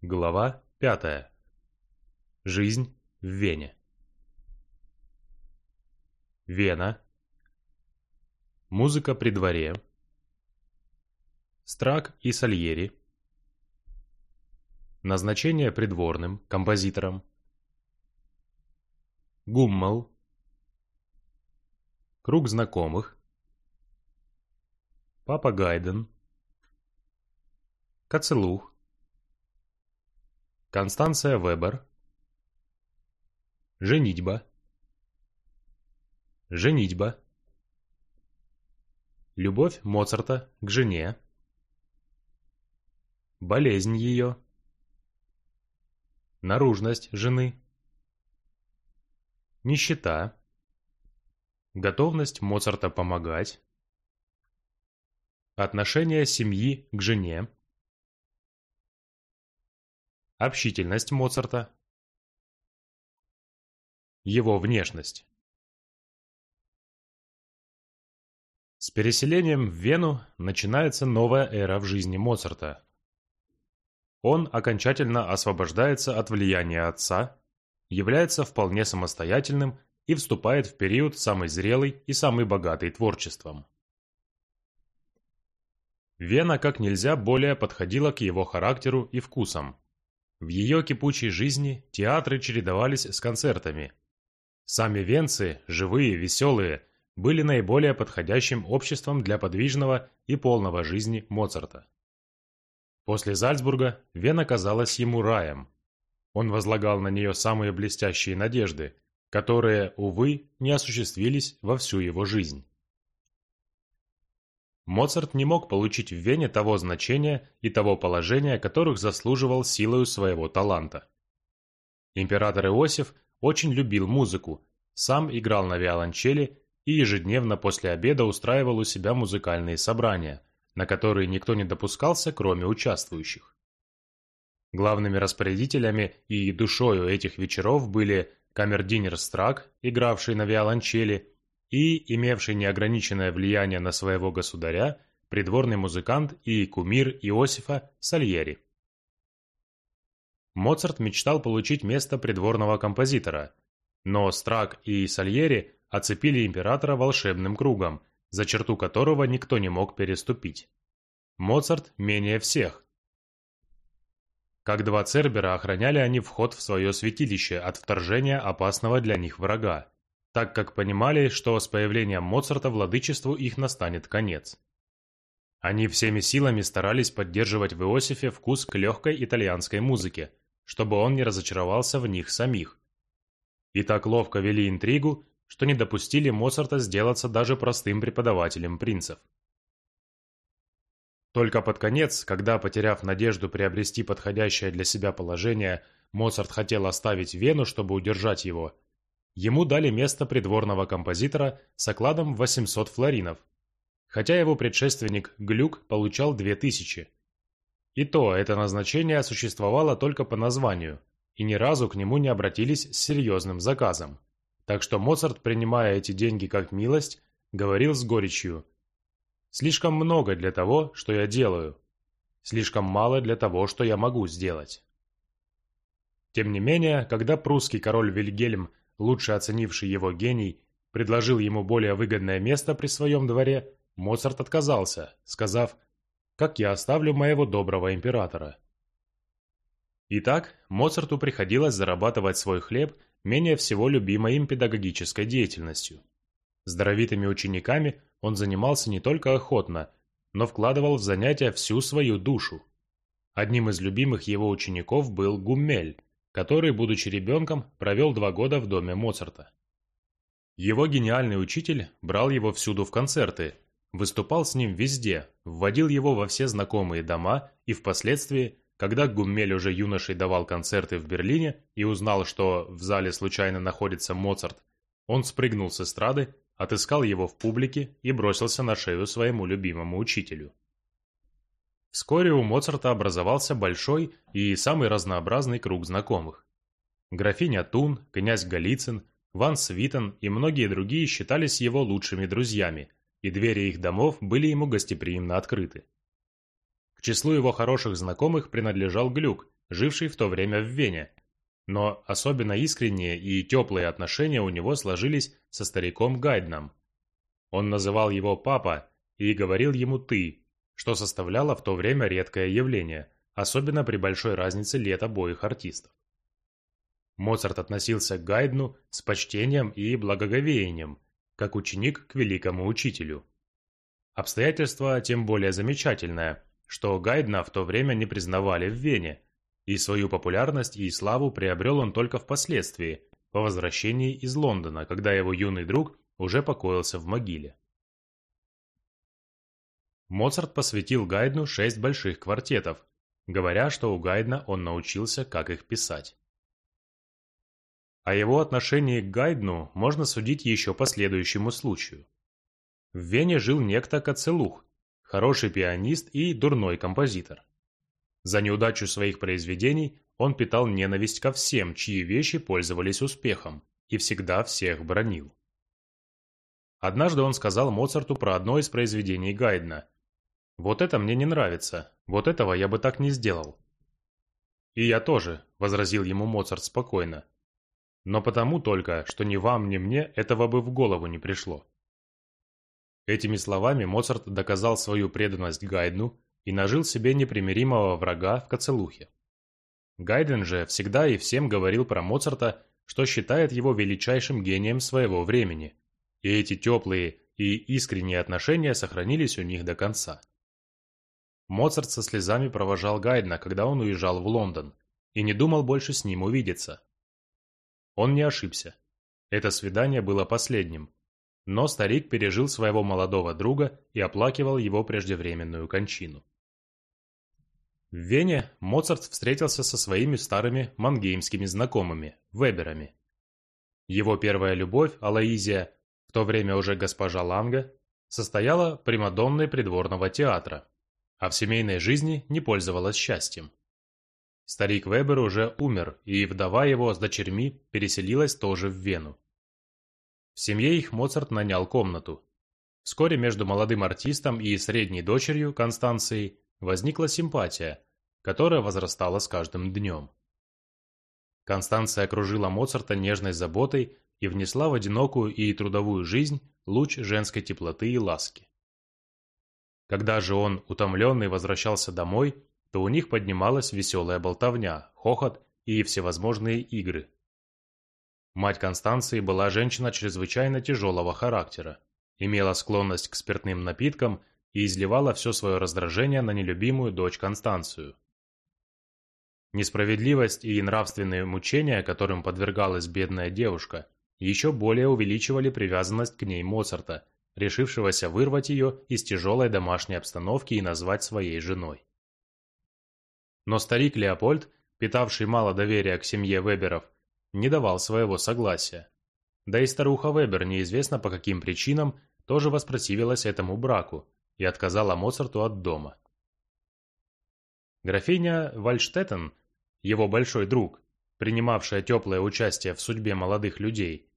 Глава 5. Жизнь в Вене. Вена. Музыка при дворе. Страк и Сальери. Назначение придворным, композитором. Гуммел. Круг знакомых. Папа Гайден. Коцелух. Констанция Вебер. Женитьба. Женитьба. Любовь Моцарта к жене. Болезнь ее. Наружность жены. Нищета. Готовность Моцарта помогать. Отношение семьи к жене. Общительность Моцарта. Его внешность. С переселением в Вену начинается новая эра в жизни Моцарта. Он окончательно освобождается от влияния отца, является вполне самостоятельным и вступает в период самый зрелый и самый богатый творчеством. Вена как нельзя более подходила к его характеру и вкусам. В ее кипучей жизни театры чередовались с концертами. Сами венцы, живые, веселые, были наиболее подходящим обществом для подвижного и полного жизни Моцарта. После Зальцбурга Вена казалась ему раем. Он возлагал на нее самые блестящие надежды, которые, увы, не осуществились во всю его жизнь. Моцарт не мог получить в Вене того значения и того положения, которых заслуживал силою своего таланта. Император Иосиф очень любил музыку, сам играл на виолончели и ежедневно после обеда устраивал у себя музыкальные собрания, на которые никто не допускался, кроме участвующих. Главными распорядителями и душою этих вечеров были камердинер Страк, игравший на виолончели, и, имевший неограниченное влияние на своего государя, придворный музыкант и кумир Иосифа Сальери. Моцарт мечтал получить место придворного композитора, но Страк и Сальери оцепили императора волшебным кругом, за черту которого никто не мог переступить. Моцарт менее всех. Как два цербера охраняли они вход в свое святилище от вторжения опасного для них врага так как понимали, что с появлением Моцарта владычеству их настанет конец. Они всеми силами старались поддерживать в Иосифе вкус к легкой итальянской музыке, чтобы он не разочаровался в них самих. И так ловко вели интригу, что не допустили Моцарта сделаться даже простым преподавателем принцев. Только под конец, когда, потеряв надежду приобрести подходящее для себя положение, Моцарт хотел оставить Вену, чтобы удержать его – Ему дали место придворного композитора с окладом 800 флоринов, хотя его предшественник Глюк получал 2000. И то это назначение существовало только по названию, и ни разу к нему не обратились с серьезным заказом. Так что Моцарт, принимая эти деньги как милость, говорил с горечью «Слишком много для того, что я делаю, слишком мало для того, что я могу сделать». Тем не менее, когда прусский король Вильгельм лучше оценивший его гений, предложил ему более выгодное место при своем дворе, Моцарт отказался, сказав «Как я оставлю моего доброго императора?». Итак, Моцарту приходилось зарабатывать свой хлеб менее всего любимой им педагогической деятельностью. Здоровитыми учениками он занимался не только охотно, но вкладывал в занятия всю свою душу. Одним из любимых его учеников был Гуммель, который, будучи ребенком, провел два года в доме Моцарта. Его гениальный учитель брал его всюду в концерты, выступал с ним везде, вводил его во все знакомые дома и впоследствии, когда Гуммель уже юношей давал концерты в Берлине и узнал, что в зале случайно находится Моцарт, он спрыгнул с эстрады, отыскал его в публике и бросился на шею своему любимому учителю. Вскоре у Моцарта образовался большой и самый разнообразный круг знакомых. Графиня Тун, князь Голицын, Ван Свитон и многие другие считались его лучшими друзьями, и двери их домов были ему гостеприимно открыты. К числу его хороших знакомых принадлежал Глюк, живший в то время в Вене, но особенно искренние и теплые отношения у него сложились со стариком Гайдном. Он называл его «папа» и говорил ему «ты», что составляло в то время редкое явление, особенно при большой разнице лет обоих артистов. Моцарт относился к Гайдну с почтением и благоговением, как ученик к великому учителю. Обстоятельство тем более замечательное, что Гайдна в то время не признавали в Вене, и свою популярность и славу приобрел он только впоследствии, по возвращении из Лондона, когда его юный друг уже покоился в могиле. Моцарт посвятил Гайдну шесть больших квартетов, говоря, что у Гайдна он научился, как их писать. О его отношении к Гайдну можно судить еще по следующему случаю. В Вене жил некто Кацелух, хороший пианист и дурной композитор. За неудачу своих произведений он питал ненависть ко всем, чьи вещи пользовались успехом, и всегда всех бронил. Однажды он сказал Моцарту про одно из произведений Гайдна. «Вот это мне не нравится, вот этого я бы так не сделал». «И я тоже», — возразил ему Моцарт спокойно. Но потому только, что ни вам, ни мне этого бы в голову не пришло. Этими словами Моцарт доказал свою преданность Гайдну и нажил себе непримиримого врага в Коцелухе. Гайден же всегда и всем говорил про Моцарта, что считает его величайшим гением своего времени, и эти теплые и искренние отношения сохранились у них до конца. Моцарт со слезами провожал Гайдна, когда он уезжал в Лондон, и не думал больше с ним увидеться. Он не ошибся. Это свидание было последним. Но старик пережил своего молодого друга и оплакивал его преждевременную кончину. В Вене Моцарт встретился со своими старыми мангеймскими знакомыми, Веберами. Его первая любовь, Алаизия, в то время уже госпожа Ланга, состояла примадонной придворного театра, а в семейной жизни не пользовалась счастьем. Старик Вебер уже умер, и вдова его с дочерьми переселилась тоже в Вену. В семье их Моцарт нанял комнату. Вскоре между молодым артистом и средней дочерью, Констанцией, возникла симпатия, которая возрастала с каждым днем. Констанция окружила Моцарта нежной заботой и внесла в одинокую и трудовую жизнь луч женской теплоты и ласки. Когда же он, утомленный, возвращался домой, то у них поднималась веселая болтовня, хохот и всевозможные игры. Мать Констанции была женщина чрезвычайно тяжелого характера, имела склонность к спиртным напиткам и изливала все свое раздражение на нелюбимую дочь Констанцию. Несправедливость и нравственные мучения, которым подвергалась бедная девушка, еще более увеличивали привязанность к ней Моцарта, решившегося вырвать ее из тяжелой домашней обстановки и назвать своей женой. Но старик Леопольд, питавший мало доверия к семье Веберов, не давал своего согласия. Да и старуха Вебер, неизвестно по каким причинам, тоже воспротивилась этому браку и отказала Моцарту от дома. Графиня Вальштеттен, его большой друг, принимавшая теплое участие в судьбе молодых людей,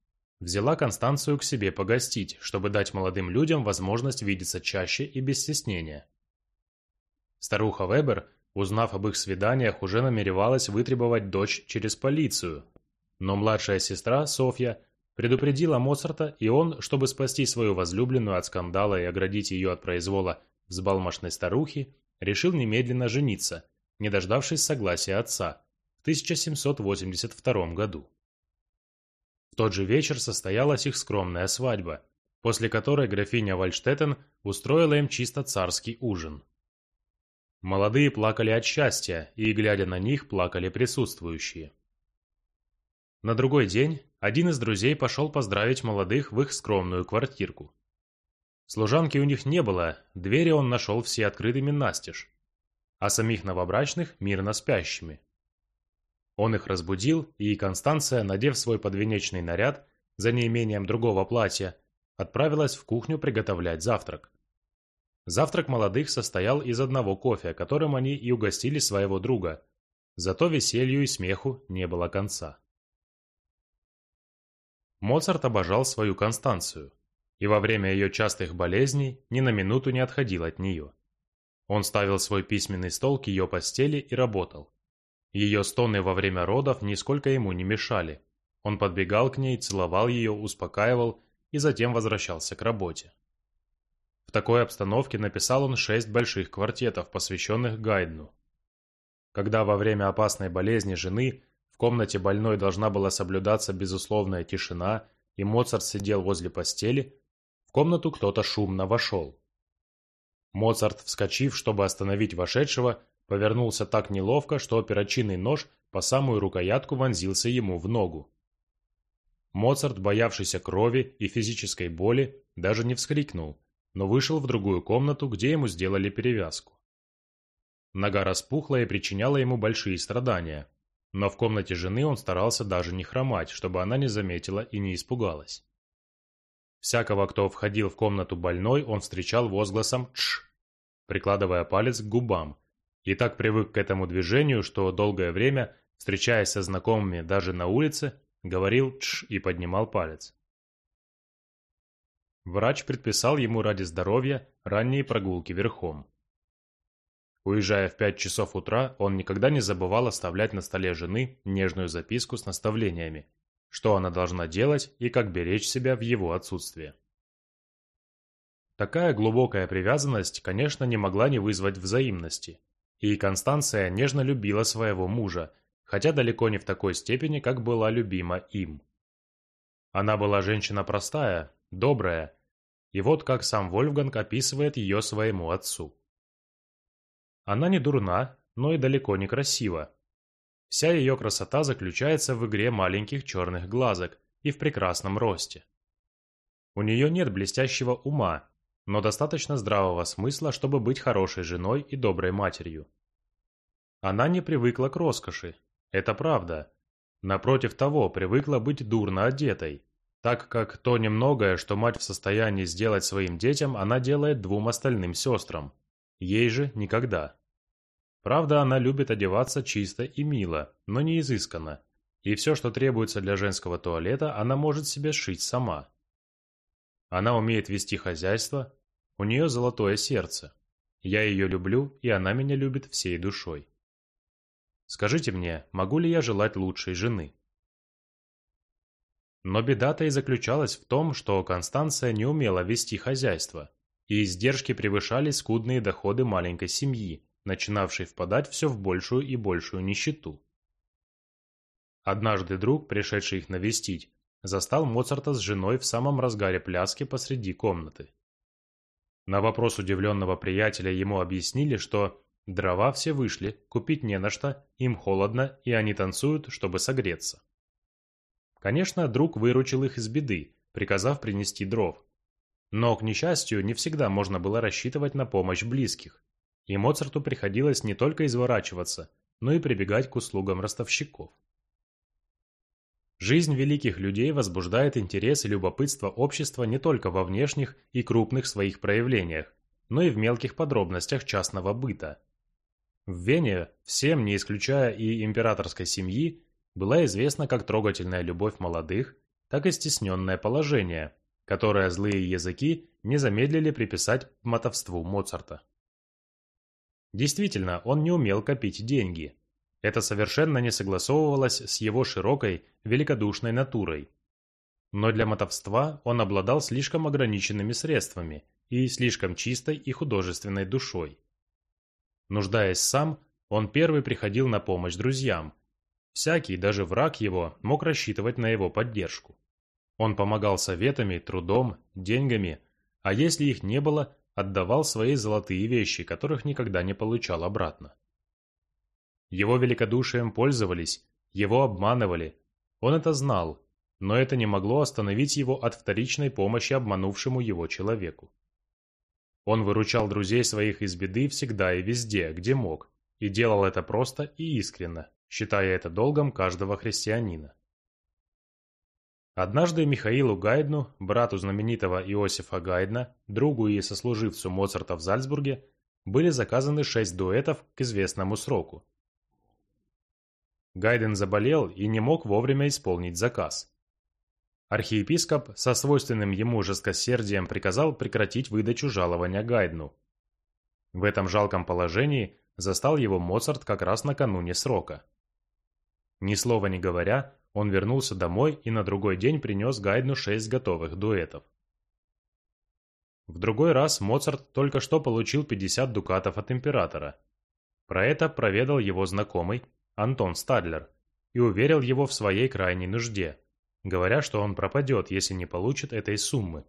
взяла Констанцию к себе погостить, чтобы дать молодым людям возможность видеться чаще и без стеснения. Старуха Вебер Узнав об их свиданиях, уже намеревалась вытребовать дочь через полицию. Но младшая сестра, Софья, предупредила Моцарта, и он, чтобы спасти свою возлюбленную от скандала и оградить ее от произвола взбалмошной старухи, решил немедленно жениться, не дождавшись согласия отца, в 1782 году. В тот же вечер состоялась их скромная свадьба, после которой графиня Вальштеттен устроила им чисто царский ужин. Молодые плакали от счастья, и, глядя на них, плакали присутствующие. На другой день один из друзей пошел поздравить молодых в их скромную квартирку. Служанки у них не было, двери он нашел все открытыми настежь, а самих новобрачных мирно спящими. Он их разбудил, и Констанция, надев свой подвенечный наряд, за неимением другого платья, отправилась в кухню приготовлять завтрак. Завтрак молодых состоял из одного кофе, которым они и угостили своего друга. Зато веселью и смеху не было конца. Моцарт обожал свою Констанцию, и во время ее частых болезней ни на минуту не отходил от нее. Он ставил свой письменный стол к ее постели и работал. Ее стоны во время родов нисколько ему не мешали. Он подбегал к ней, целовал ее, успокаивал и затем возвращался к работе. В такой обстановке написал он шесть больших квартетов, посвященных Гайдну. Когда во время опасной болезни жены в комнате больной должна была соблюдаться безусловная тишина, и Моцарт сидел возле постели, в комнату кто-то шумно вошел. Моцарт, вскочив, чтобы остановить вошедшего, повернулся так неловко, что перочинный нож по самую рукоятку вонзился ему в ногу. Моцарт, боявшийся крови и физической боли, даже не вскрикнул, но вышел в другую комнату, где ему сделали перевязку. Нога распухла и причиняла ему большие страдания, но в комнате жены он старался даже не хромать, чтобы она не заметила и не испугалась. Всякого, кто входил в комнату больной, он встречал возгласом «Тш», прикладывая палец к губам, и так привык к этому движению, что долгое время, встречаясь со знакомыми даже на улице, говорил «Тш» и поднимал палец. Врач предписал ему ради здоровья ранние прогулки верхом. Уезжая в пять часов утра, он никогда не забывал оставлять на столе жены нежную записку с наставлениями, что она должна делать и как беречь себя в его отсутствие. Такая глубокая привязанность, конечно, не могла не вызвать взаимности, и Констанция нежно любила своего мужа, хотя далеко не в такой степени, как была любима им. Она была женщина простая, добрая, и вот как сам Вольфганг описывает ее своему отцу. Она не дурна, но и далеко не красива. Вся ее красота заключается в игре маленьких черных глазок и в прекрасном росте. У нее нет блестящего ума, но достаточно здравого смысла, чтобы быть хорошей женой и доброй матерью. Она не привыкла к роскоши, это правда. Напротив того, привыкла быть дурно одетой, так как то немногое, что мать в состоянии сделать своим детям, она делает двум остальным сестрам. Ей же никогда. Правда, она любит одеваться чисто и мило, но не изысканно. И все, что требуется для женского туалета, она может себе сшить сама. Она умеет вести хозяйство, у нее золотое сердце. Я ее люблю, и она меня любит всей душой. Скажите мне, могу ли я желать лучшей жены? Но беда-то и заключалась в том, что Констанция не умела вести хозяйство, и издержки превышали скудные доходы маленькой семьи, начинавшей впадать все в большую и большую нищету. Однажды друг, пришедший их навестить, застал Моцарта с женой в самом разгаре пляски посреди комнаты. На вопрос удивленного приятеля ему объяснили, что дрова все вышли, купить не на что, им холодно, и они танцуют, чтобы согреться. Конечно, друг выручил их из беды, приказав принести дров. Но, к несчастью, не всегда можно было рассчитывать на помощь близких. И Моцарту приходилось не только изворачиваться, но и прибегать к услугам ростовщиков. Жизнь великих людей возбуждает интерес и любопытство общества не только во внешних и крупных своих проявлениях, но и в мелких подробностях частного быта. В Вене всем, не исключая и императорской семьи, была известна как трогательная любовь молодых, так и стесненное положение, которое злые языки не замедлили приписать мотовству Моцарта. Действительно, он не умел копить деньги. Это совершенно не согласовывалось с его широкой, великодушной натурой. Но для мотовства он обладал слишком ограниченными средствами и слишком чистой и художественной душой. Нуждаясь сам, он первый приходил на помощь друзьям, Всякий, даже враг его, мог рассчитывать на его поддержку. Он помогал советами, трудом, деньгами, а если их не было, отдавал свои золотые вещи, которых никогда не получал обратно. Его великодушием пользовались, его обманывали. Он это знал, но это не могло остановить его от вторичной помощи обманувшему его человеку. Он выручал друзей своих из беды всегда и везде, где мог, и делал это просто и искренно, считая это долгом каждого христианина. Однажды Михаилу Гайдну, брату знаменитого Иосифа Гайдна, другу и сослуживцу Моцарта в Зальцбурге, были заказаны шесть дуэтов к известному сроку. Гайден заболел и не мог вовремя исполнить заказ. Архиепископ со свойственным ему жесткосердием приказал прекратить выдачу жалования Гайдну. В этом жалком положении застал его Моцарт как раз накануне срока. Ни слова не говоря, он вернулся домой и на другой день принес Гайдну шесть готовых дуэтов. В другой раз Моцарт только что получил 50 дукатов от императора. Про это проведал его знакомый Антон Стадлер и уверил его в своей крайней нужде, говоря, что он пропадет, если не получит этой суммы.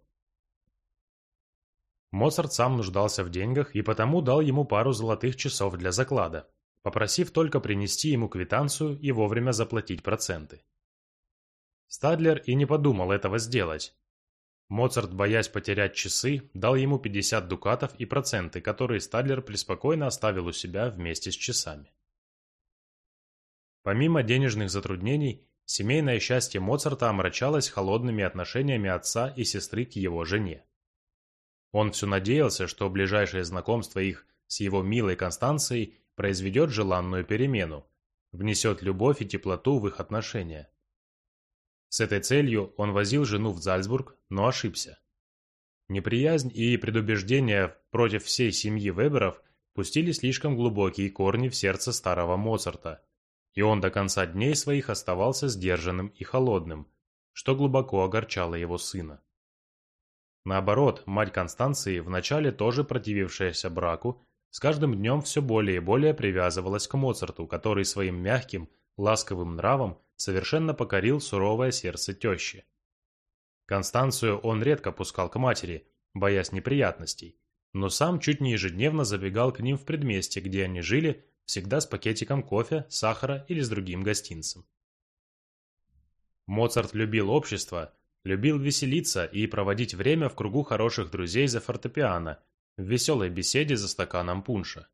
Моцарт сам нуждался в деньгах и потому дал ему пару золотых часов для заклада, попросив только принести ему квитанцию и вовремя заплатить проценты. Стадлер и не подумал этого сделать. Моцарт, боясь потерять часы, дал ему 50 дукатов и проценты, которые Стадлер преспокойно оставил у себя вместе с часами. Помимо денежных затруднений, семейное счастье Моцарта омрачалось холодными отношениями отца и сестры к его жене. Он все надеялся, что ближайшее знакомство их с его милой Констанцией произведет желанную перемену, внесет любовь и теплоту в их отношения. С этой целью он возил жену в Зальцбург, но ошибся. Неприязнь и предубеждения против всей семьи Веберов пустили слишком глубокие корни в сердце старого Моцарта, и он до конца дней своих оставался сдержанным и холодным, что глубоко огорчало его сына. Наоборот, мать Констанции, вначале тоже противившаяся браку, с каждым днем все более и более привязывалась к Моцарту, который своим мягким, ласковым нравом совершенно покорил суровое сердце тещи. Констанцию он редко пускал к матери, боясь неприятностей, но сам чуть не ежедневно забегал к ним в предместье, где они жили, всегда с пакетиком кофе, сахара или с другим гостинцем. Моцарт любил общество, любил веселиться и проводить время в кругу хороших друзей за фортепиано, в веселой беседе за стаканом пунша.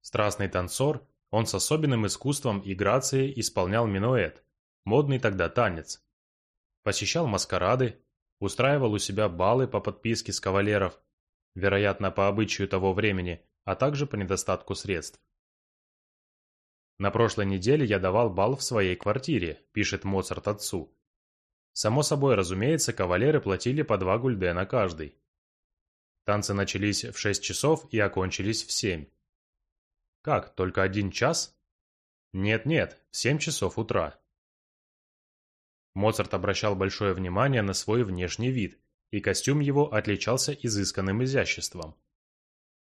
Страстный танцор, он с особенным искусством и грацией исполнял минуэт, модный тогда танец. Посещал маскарады, устраивал у себя балы по подписке с кавалеров, вероятно, по обычаю того времени, а также по недостатку средств. «На прошлой неделе я давал бал в своей квартире», – пишет Моцарт отцу. Само собой, разумеется, кавалеры платили по два гульдена каждый. Танцы начались в шесть часов и окончились в семь. Как, только один час? Нет-нет, в семь часов утра. Моцарт обращал большое внимание на свой внешний вид, и костюм его отличался изысканным изяществом.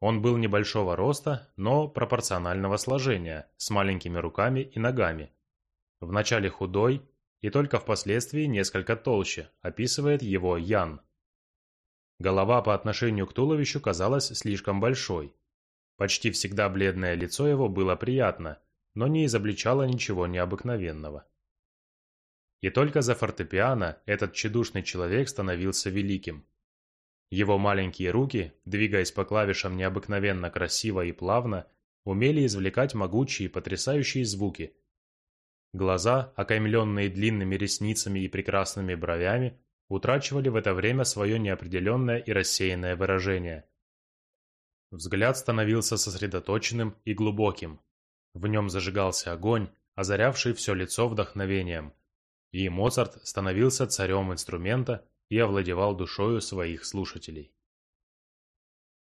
Он был небольшого роста, но пропорционального сложения, с маленькими руками и ногами. Вначале худой, и только впоследствии несколько толще, описывает его Ян. Голова по отношению к туловищу казалась слишком большой, Почти всегда бледное лицо его было приятно, но не изобличало ничего необыкновенного. И только за фортепиано этот тщедушный человек становился великим. Его маленькие руки, двигаясь по клавишам необыкновенно красиво и плавно, умели извлекать могучие потрясающие звуки. Глаза, окаймленные длинными ресницами и прекрасными бровями, утрачивали в это время свое неопределенное и рассеянное выражение – Взгляд становился сосредоточенным и глубоким. В нем зажигался огонь, озарявший все лицо вдохновением. И Моцарт становился царем инструмента и овладевал душою своих слушателей.